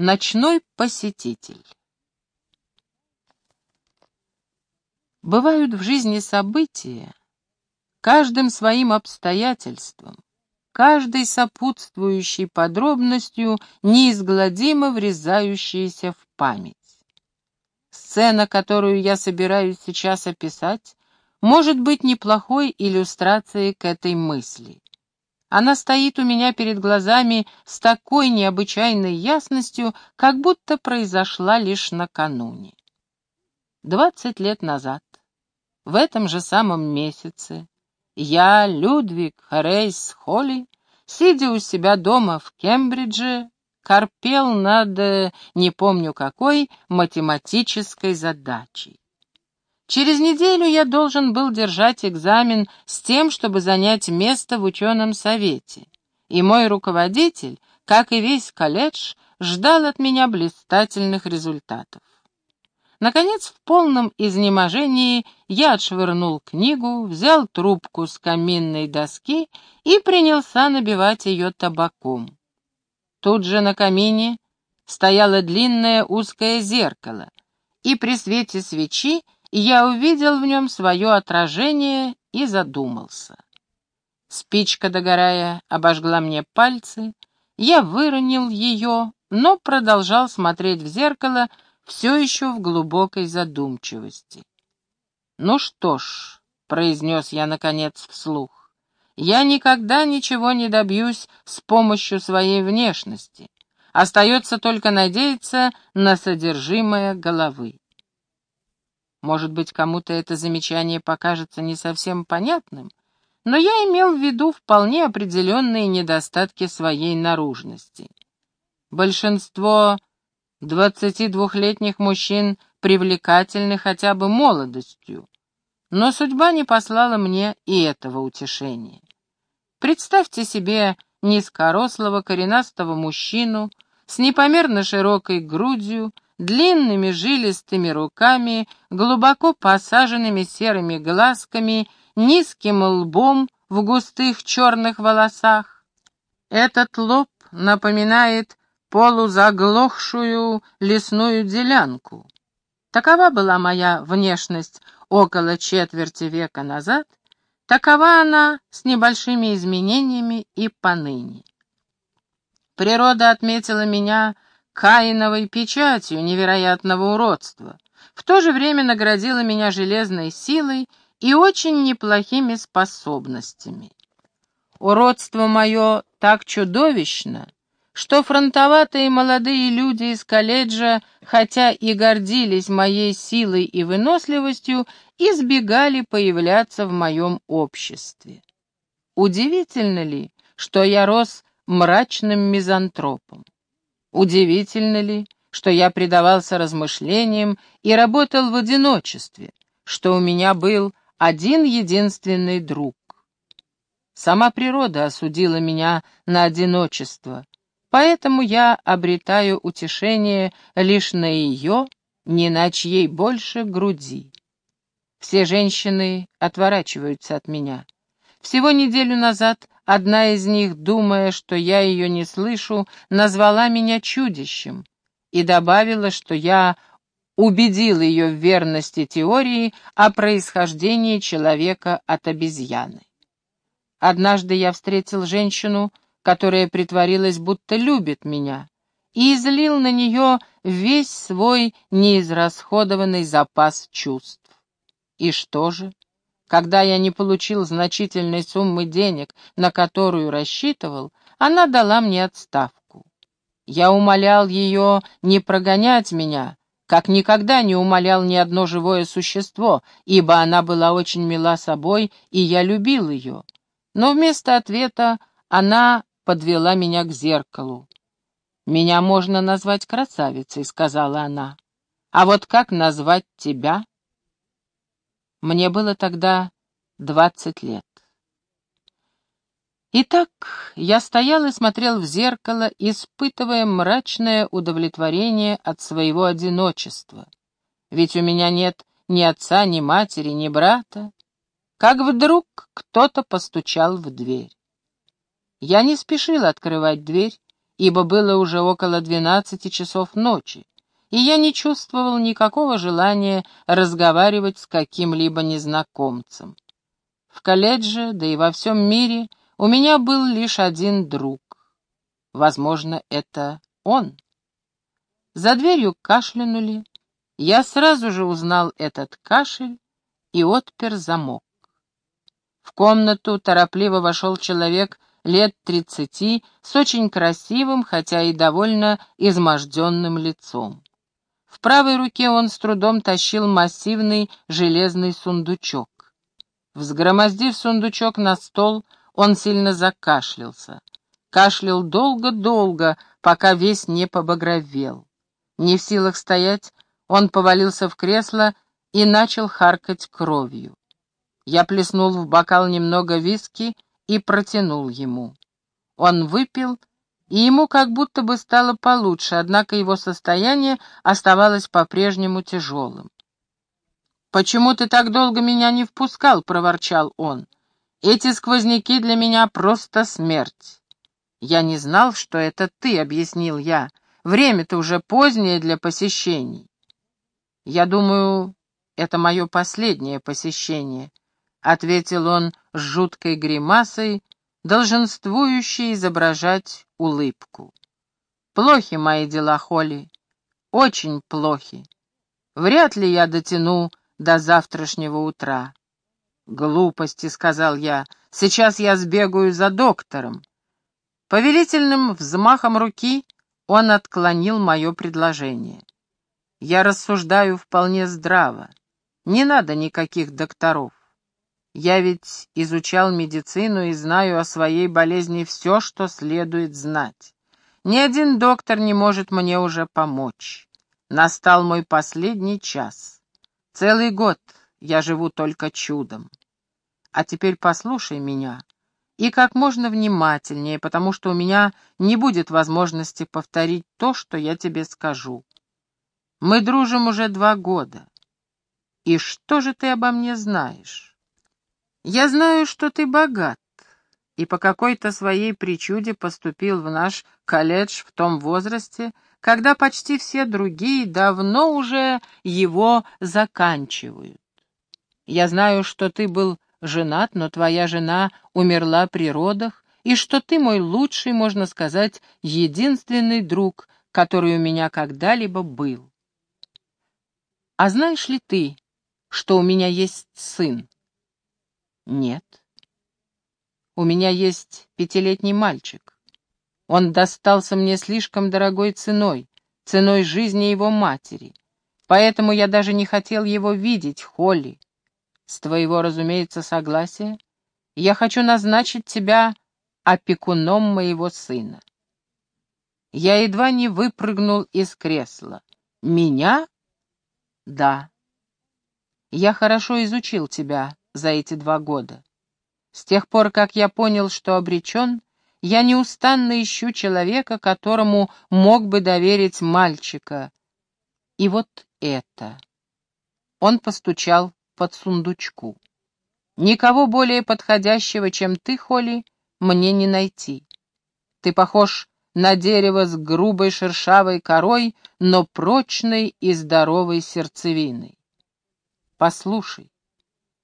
Ночной посетитель. Бывают в жизни события, каждым своим обстоятельством, каждой сопутствующей подробностью неизгладимо врезающиеся в память. Сцена, которую я собираюсь сейчас описать, может быть неплохой иллюстрацией к этой мысли. Она стоит у меня перед глазами с такой необычайной ясностью, как будто произошла лишь накануне. Двадцать лет назад, в этом же самом месяце, я, Людвиг Рейс Холли, сидя у себя дома в Кембридже, корпел над, э, не помню какой, математической задачей. Через неделю я должен был держать экзамен с тем, чтобы занять место в ученом совете. И мой руководитель, как и весь колледж, ждал от меня блистательных результатов. Наконец, в полном изнеможении я отшвырнул книгу, взял трубку с каминной доски и принялся набивать ее табаком. Тут же на камине стояло длинное узкое зеркало, и при свете свечи я увидел в нем свое отражение и задумался. Спичка, догорая, обожгла мне пальцы, я выронил ее, но продолжал смотреть в зеркало все еще в глубокой задумчивости. «Ну что ж», — произнес я, наконец, вслух, — «я никогда ничего не добьюсь с помощью своей внешности. Остается только надеяться на содержимое головы. Может быть, кому-то это замечание покажется не совсем понятным, но я имел в виду вполне определенные недостатки своей наружности. Большинство двадцатидвухлетних мужчин привлекательны хотя бы молодостью, но судьба не послала мне и этого утешения. Представьте себе низкорослого коренастого мужчину с непомерно широкой грудью, длинными жилистыми руками, глубоко посаженными серыми глазками, низким лбом в густых черных волосах. Этот лоб напоминает полузаглохшую лесную делянку. Такова была моя внешность около четверти века назад, такова она с небольшими изменениями и поныне. Природа отметила меня каиновой печатью невероятного уродства, в то же время наградила меня железной силой и очень неплохими способностями. Уродство мое так чудовищно, что фронтоватые молодые люди из колледжа, хотя и гордились моей силой и выносливостью, избегали появляться в моем обществе. Удивительно ли, что я рос мрачным мизантропом? Удивительно ли, что я предавался размышлениям и работал в одиночестве, что у меня был один единственный друг? Сама природа осудила меня на одиночество, поэтому я обретаю утешение лишь на ее, не на чьей больше груди. Все женщины отворачиваются от меня. Всего неделю назад одна из них, думая, что я ее не слышу, назвала меня чудищем и добавила, что я убедил ее в верности теории о происхождении человека от обезьяны. Однажды я встретил женщину, которая притворилась, будто любит меня, и излил на нее весь свой неизрасходованный запас чувств. И что же? Когда я не получил значительной суммы денег, на которую рассчитывал, она дала мне отставку. Я умолял ее не прогонять меня, как никогда не умолял ни одно живое существо, ибо она была очень мила собой, и я любил ее. Но вместо ответа она подвела меня к зеркалу. «Меня можно назвать красавицей», — сказала она. «А вот как назвать тебя?» Мне было тогда двадцать лет. Итак, я стоял и смотрел в зеркало, испытывая мрачное удовлетворение от своего одиночества. Ведь у меня нет ни отца, ни матери, ни брата. Как вдруг кто-то постучал в дверь. Я не спешил открывать дверь ибо было уже около двенадцати часов ночи, и я не чувствовал никакого желания разговаривать с каким-либо незнакомцем. В колледже, да и во всем мире, у меня был лишь один друг. Возможно, это он. За дверью кашлянули. Я сразу же узнал этот кашель и отпер замок. В комнату торопливо вошел человек лет тридцати с очень красивым, хотя и довольно изможденным лицом. В правой руке он с трудом тащил массивный железный сундучок. Взгромоздив сундучок на стол, он сильно закашлялся. Кашлял долго-долго, пока весь не побагровел. Не в силах стоять, он повалился в кресло и начал харкать кровью. Я плеснул в бокал немного виски и протянул ему. Он выпил, и ему как будто бы стало получше, однако его состояние оставалось по-прежнему тяжелым. «Почему ты так долго меня не впускал?» — проворчал он. «Эти сквозняки для меня просто смерть». «Я не знал, что это ты», — объяснил я. «Время-то уже позднее для посещений». «Я думаю, это мое последнее посещение», — ответил он с жуткой гримасой, долженствующей изображать улыбку. «Плохи мои дела, Холли, очень плохи. Вряд ли я дотяну до завтрашнего утра». «Глупости», — сказал я, — «сейчас я сбегаю за доктором». Повелительным взмахом руки он отклонил мое предложение. «Я рассуждаю вполне здраво. Не надо никаких докторов. Я ведь изучал медицину и знаю о своей болезни все, что следует знать. Ни один доктор не может мне уже помочь. Настал мой последний час. Целый год я живу только чудом. А теперь послушай меня, и как можно внимательнее, потому что у меня не будет возможности повторить то, что я тебе скажу. Мы дружим уже два года. И что же ты обо мне знаешь? Я знаю, что ты богат, и по какой-то своей причуде поступил в наш колледж в том возрасте, когда почти все другие давно уже его заканчивают. Я знаю, что ты был женат, но твоя жена умерла при родах, и что ты мой лучший, можно сказать, единственный друг, который у меня когда-либо был. А знаешь ли ты, что у меня есть сын? Нет. У меня есть пятилетний мальчик. Он достался мне слишком дорогой ценой, ценой жизни его матери. Поэтому я даже не хотел его видеть, Холли. С твоего, разумеется, согласия, я хочу назначить тебя опекуном моего сына. Я едва не выпрыгнул из кресла. Меня? Да. Я хорошо изучил тебя, за эти два года. С тех пор, как я понял, что обречен, я неустанно ищу человека, которому мог бы доверить мальчика. И вот это. Он постучал под сундучку. Никого более подходящего, чем ты, Холли, мне не найти. Ты похож на дерево с грубой шершавой корой, но прочной и здоровой сердцевиной. Послушай,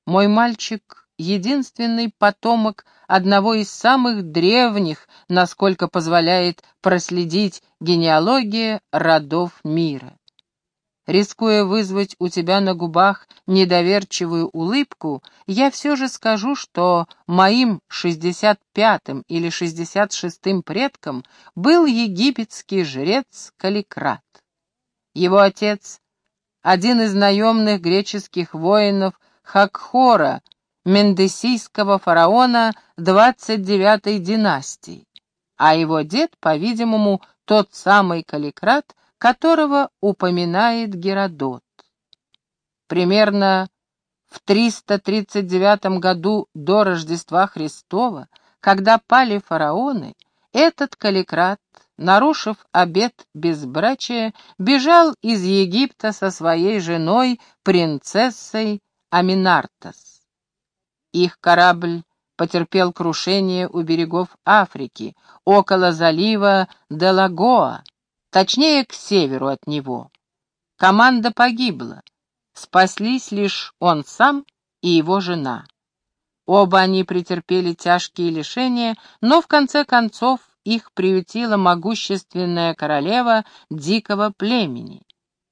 мой мальчик — единственный потомок одного из самых древних, насколько позволяет проследить генеалогия родов мира. Рискуя вызвать у тебя на губах недоверчивую улыбку, я все же скажу, что моим шестьдесят пятым или шестьдесят шестым предком был египетский жрец Каликрат. Его отец, один из наемных греческих воинов, Хакхора, мендесийского фараона 29-й династии, а его дед, по-видимому, тот самый Каликрат, которого упоминает Геродот. Примерно в 339 году до Рождества Христова, когда пали фараоны, этот Каликрат, нарушив обет безбрачия, бежал из Египта со своей женой, принцессой Аминартас. Их корабль потерпел крушение у берегов Африки, около залива Делагоа, точнее, к северу от него. Команда погибла. Спаслись лишь он сам и его жена. Оба они претерпели тяжкие лишения, но в конце концов их приютила могущественная королева дикого племени,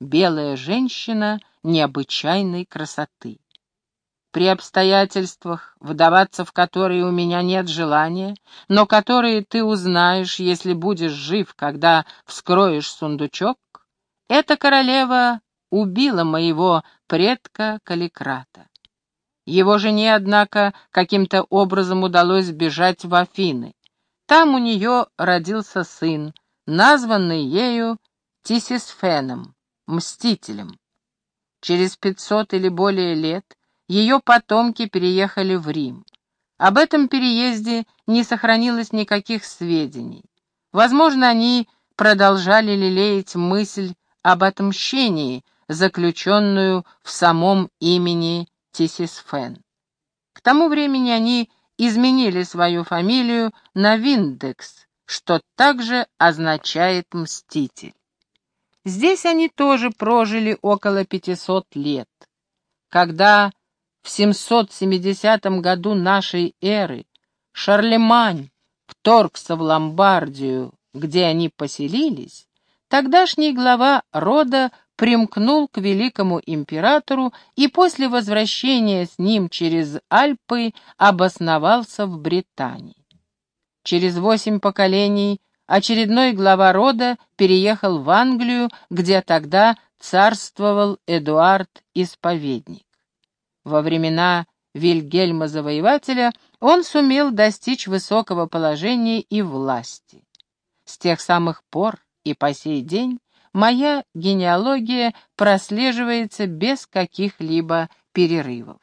белая женщина необычайной красоты. При обстоятельствах, вдаваться в которые у меня нет желания, но которые ты узнаешь, если будешь жив, когда вскроешь сундучок, эта королева убила моего предка Каликрата. Его жене, однако, каким-то образом удалось сбежать в Афины. Там у нее родился сын, названный ею Тисисфеном, Мстителем. Через пятьсот или более лет ее потомки переехали в Рим. Об этом переезде не сохранилось никаких сведений. Возможно, они продолжали лелеять мысль об отмщении, заключенную в самом имени Тисисфен. К тому времени они изменили свою фамилию на Виндекс, что также означает «мститель». Здесь они тоже прожили около 500 лет. Когда в 770 году нашей эры Шарлемань вторгся в Ломбардию, где они поселились, тогдашний глава рода примкнул к великому императору и после возвращения с ним через Альпы обосновался в Британии. Через восемь поколений очередной глава рода переехал в Англию, где тогда царствовал Эдуард Исповедник. Во времена Вильгельма Завоевателя он сумел достичь высокого положения и власти. С тех самых пор и по сей день моя генеалогия прослеживается без каких-либо перерывов.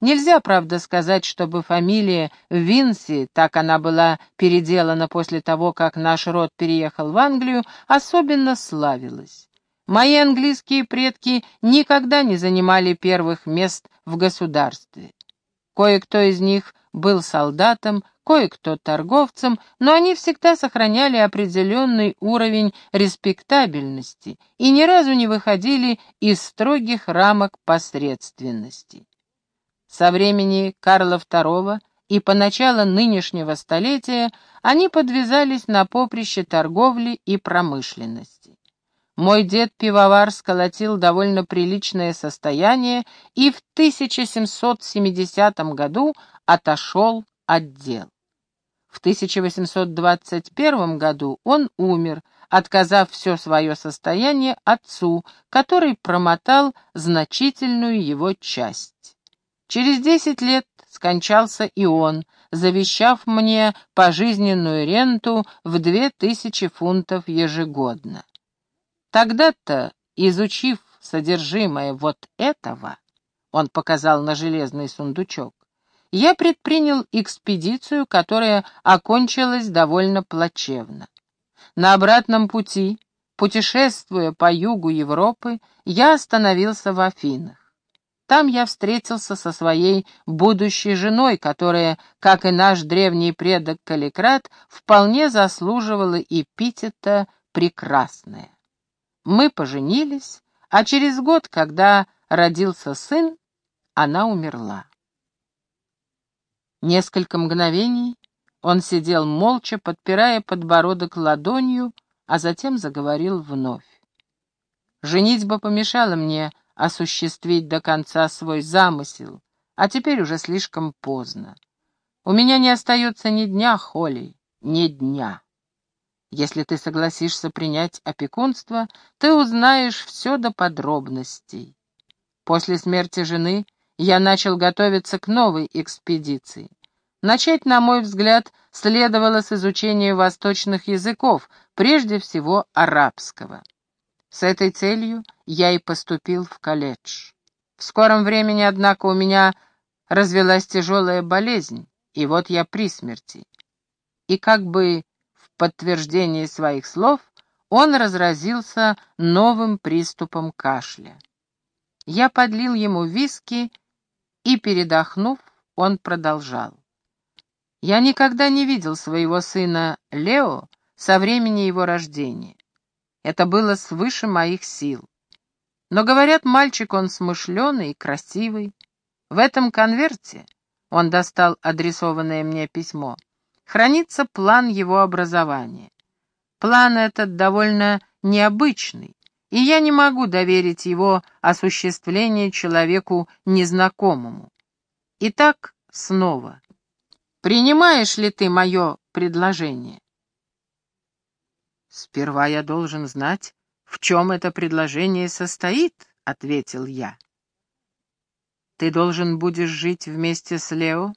Нельзя, правда, сказать, чтобы фамилия Винси, так она была переделана после того, как наш род переехал в Англию, особенно славилась. Мои английские предки никогда не занимали первых мест в государстве. Кое-кто из них был солдатом, кое-кто торговцем, но они всегда сохраняли определенный уровень респектабельности и ни разу не выходили из строгих рамок посредственности. Со времени Карла II и по начало нынешнего столетия они подвязались на поприще торговли и промышленности. Мой дед-пивовар сколотил довольно приличное состояние и в 1770 году отошел от дел. В 1821 году он умер, отказав все свое состояние отцу, который промотал значительную его часть. Через десять лет скончался и он, завещав мне пожизненную ренту в две тысячи фунтов ежегодно. Тогда-то, изучив содержимое вот этого, он показал на железный сундучок, я предпринял экспедицию, которая окончилась довольно плачевно. На обратном пути, путешествуя по югу Европы, я остановился в Афинах. Там я встретился со своей будущей женой, которая, как и наш древний предок Каликрат, вполне заслуживала эпитета «прекрасная». Мы поженились, а через год, когда родился сын, она умерла. Несколько мгновений он сидел молча, подпирая подбородок ладонью, а затем заговорил вновь. Женитьба помешала мне осуществить до конца свой замысел, а теперь уже слишком поздно. У меня не остается ни дня, Холли, ни дня. Если ты согласишься принять опекунство, ты узнаешь все до подробностей. После смерти жены я начал готовиться к новой экспедиции. Начать, на мой взгляд, следовало с изучения восточных языков, прежде всего арабского. С этой целью я и поступил в колледж. В скором времени, однако, у меня развелась тяжелая болезнь, и вот я при смерти. И как бы подтверждение своих слов он разразился новым приступом кашля. Я подлил ему виски, и, передохнув, он продолжал. Я никогда не видел своего сына Лео со времени его рождения. Это было свыше моих сил. Но, говорят, мальчик он смышленый и красивый. В этом конверте, он достал адресованное мне письмо, хранится план его образования. План этот довольно необычный, и я не могу доверить его осуществление человеку незнакомому. Итак, снова. Принимаешь ли ты мое предложение? Сперва я должен знать, в чем это предложение состоит, — ответил я. Ты должен будешь жить вместе с Лео,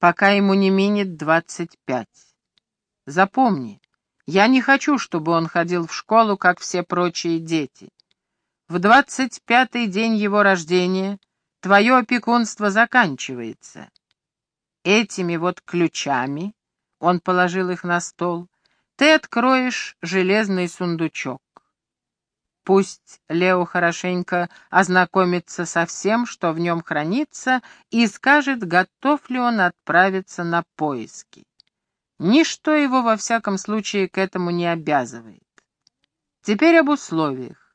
пока ему не минет двадцать пять. Запомни, я не хочу, чтобы он ходил в школу, как все прочие дети. В двадцать пятый день его рождения твое опекунство заканчивается. Этими вот ключами, он положил их на стол, ты откроешь железный сундучок. Пусть Лео хорошенько ознакомится со всем, что в нем хранится, и скажет, готов ли он отправиться на поиски. Ничто его, во всяком случае, к этому не обязывает. Теперь об условиях.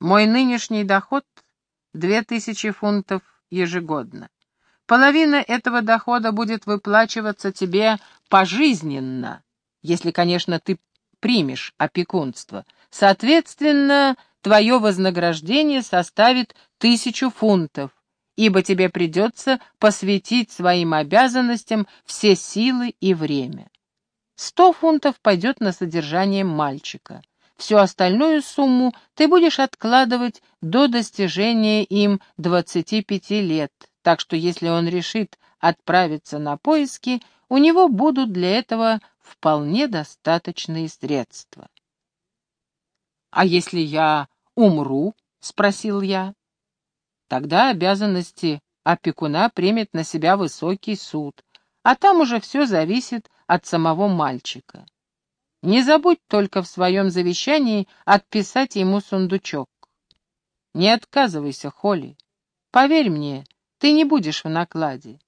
Мой нынешний доход — две тысячи фунтов ежегодно. Половина этого дохода будет выплачиваться тебе пожизненно, если, конечно, ты примешь опекунство. Соответственно, твое вознаграждение составит тысячу фунтов, ибо тебе придется посвятить своим обязанностям все силы и время. Сто фунтов пойдет на содержание мальчика. Всю остальную сумму ты будешь откладывать до достижения им 25 лет, так что если он решит отправиться на поиски, у него будут для этого вполне достаточные средства. «А если я умру?» — спросил я. Тогда обязанности опекуна примет на себя высокий суд, а там уже все зависит от самого мальчика. Не забудь только в своем завещании отписать ему сундучок. Не отказывайся, Холли. Поверь мне, ты не будешь в накладе.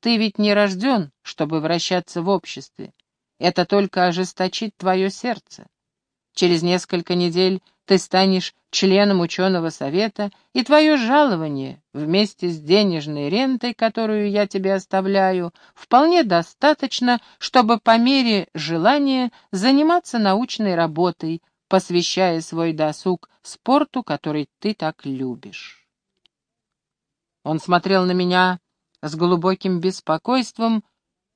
Ты ведь не рожден, чтобы вращаться в обществе. Это только ожесточит твое сердце. Через несколько недель ты станешь членом ученого совета, и твое жалование, вместе с денежной рентой, которую я тебе оставляю, вполне достаточно, чтобы по мере желания заниматься научной работой, посвящая свой досуг спорту, который ты так любишь. Он смотрел на меня с глубоким беспокойством,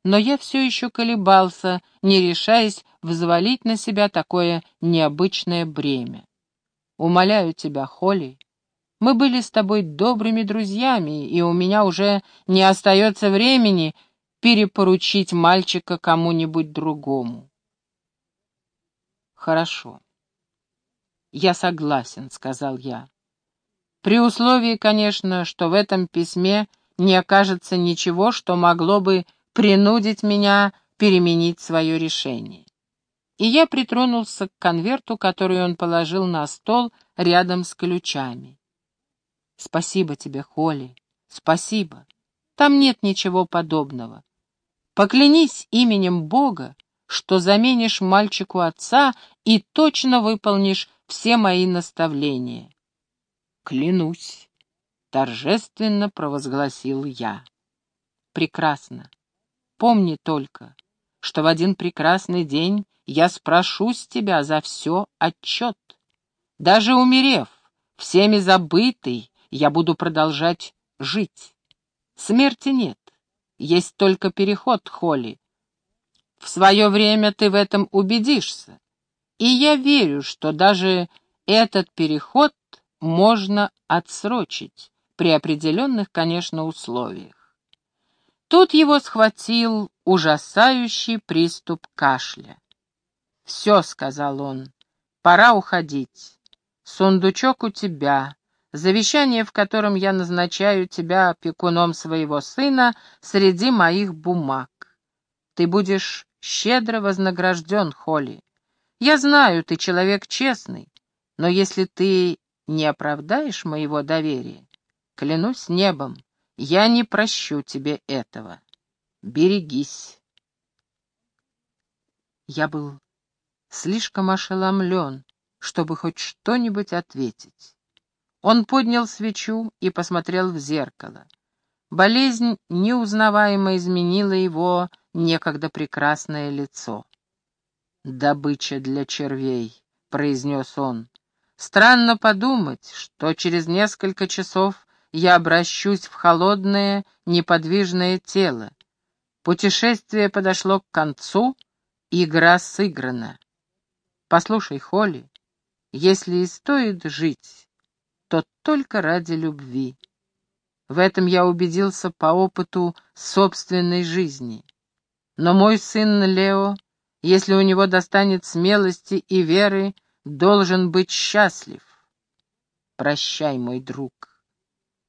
но я все еще колебался, не решаясь взвалить на себя такое необычное бремя. Умоляю тебя, Холли, мы были с тобой добрыми друзьями, и у меня уже не остается времени перепоручить мальчика кому-нибудь другому. Хорошо. Я согласен, сказал я. При условии, конечно, что в этом письме не окажется ничего, что могло бы принудить меня переменить свое решение. И я притронулся к конверту, который он положил на стол рядом с ключами. Спасибо тебе, Холли, спасибо. Там нет ничего подобного. Поклянись именем Бога, что заменишь мальчику отца и точно выполнишь все мои наставления. Клянусь, торжественно провозгласил я. Прекрасно. Помни только, что в один прекрасный день я спрошу с тебя за все отчет. Даже умерев, всеми забытый, я буду продолжать жить. Смерти нет, есть только переход, Холли. В свое время ты в этом убедишься, и я верю, что даже этот переход можно отсрочить, при определенных, конечно, условиях. Тут его схватил ужасающий приступ кашля. «Все», — сказал он, — «пора уходить. Сундучок у тебя, завещание, в котором я назначаю тебя опекуном своего сына среди моих бумаг. Ты будешь щедро вознагражден, Холли. Я знаю, ты человек честный, но если ты не оправдаешь моего доверия, клянусь небом, я не прощу тебе этого. Берегись. Я был слишком ошеломлен, чтобы хоть что-нибудь ответить. Он поднял свечу и посмотрел в зеркало. Болезнь неузнаваемо изменила его некогда прекрасное лицо. «Добыча для червей», — произнес он. «Странно подумать, что через несколько часов я обращусь в холодное, неподвижное тело. Путешествие подошло к концу, игра сыграна. Послушай, Холли, если и стоит жить, то только ради любви. В этом я убедился по опыту собственной жизни. Но мой сын Лео, если у него достанет смелости и веры, должен быть счастлив. Прощай, мой друг.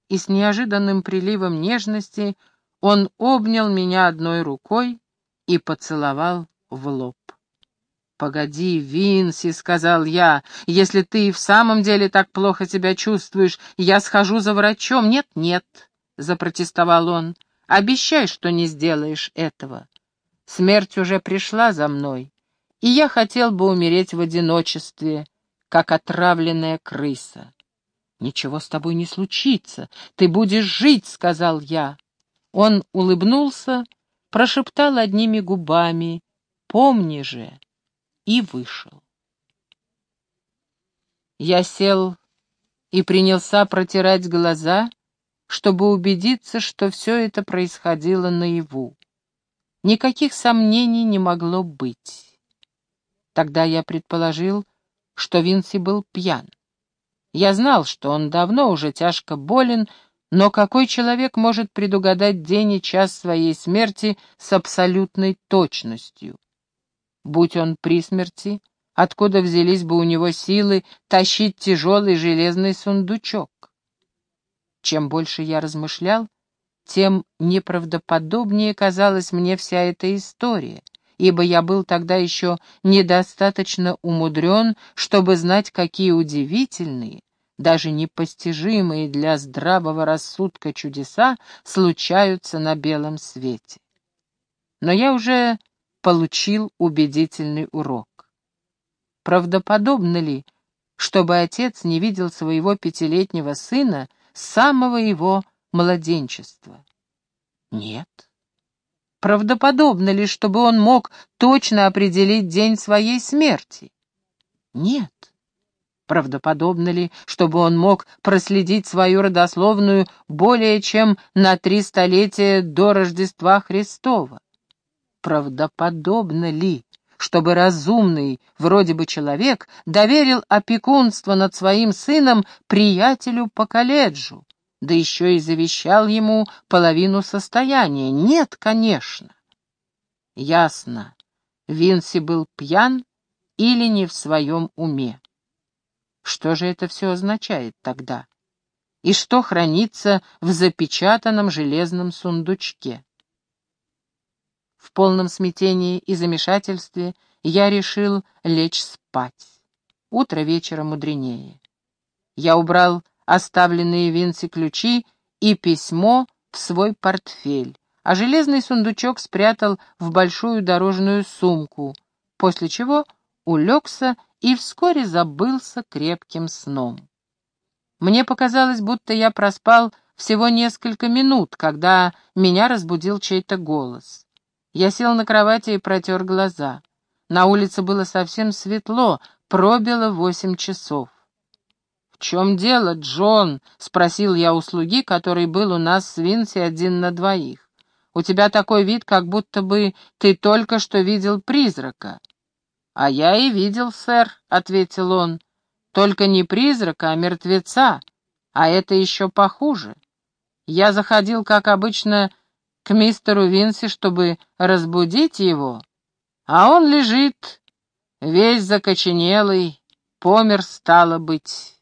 И с неожиданным приливом нежности он обнял меня одной рукой и поцеловал в лоб. «Погоди, Винси», — сказал я, — «если ты и в самом деле так плохо себя чувствуешь, я схожу за врачом». «Нет, нет», — запротестовал он, — «обещай, что не сделаешь этого. Смерть уже пришла за мной, и я хотел бы умереть в одиночестве, как отравленная крыса». «Ничего с тобой не случится, ты будешь жить», — сказал я. Он улыбнулся, прошептал одними губами, «Помни же» и вышел. Я сел и принялся протирать глаза, чтобы убедиться, что все это происходило наяву. Никаких сомнений не могло быть. Тогда я предположил, что Винси был пьян. Я знал, что он давно уже тяжко болен, но какой человек может предугадать день и час своей смерти с абсолютной точностью? Будь он при смерти, откуда взялись бы у него силы тащить тяжелый железный сундучок? Чем больше я размышлял, тем неправдоподобнее казалась мне вся эта история, ибо я был тогда еще недостаточно умудрен, чтобы знать, какие удивительные, даже непостижимые для здравого рассудка чудеса случаются на белом свете. Но я уже получил убедительный урок. Правдоподобно ли, чтобы отец не видел своего пятилетнего сына с самого его младенчества? Нет. Правдоподобно ли, чтобы он мог точно определить день своей смерти? Нет. Правдоподобно ли, чтобы он мог проследить свою родословную более чем на три столетия до Рождества Христова? правдоподобно ли, чтобы разумный, вроде бы человек, доверил опекунство над своим сыном приятелю по колледжу, да еще и завещал ему половину состояния? Нет, конечно. Ясно, Винси был пьян или не в своем уме. Что же это все означает тогда? И что хранится в запечатанном железном сундучке? В полном смятении и замешательстве я решил лечь спать. Утро вечера мудренее. Я убрал оставленные Винси ключи и письмо в свой портфель, а железный сундучок спрятал в большую дорожную сумку, после чего улегся и вскоре забылся крепким сном. Мне показалось, будто я проспал всего несколько минут, когда меня разбудил чей-то голос. Я сел на кровати и протер глаза. На улице было совсем светло, пробило восемь часов. «В чем дело, Джон?» — спросил я у слуги, который был у нас с Винси один на двоих. «У тебя такой вид, как будто бы ты только что видел призрака». «А я и видел, сэр», — ответил он. «Только не призрака, а мертвеца, а это еще похуже. Я заходил, как обычно, к мистеру Винси, чтобы разбудить его, а он лежит, весь закоченелый, помер стало быть.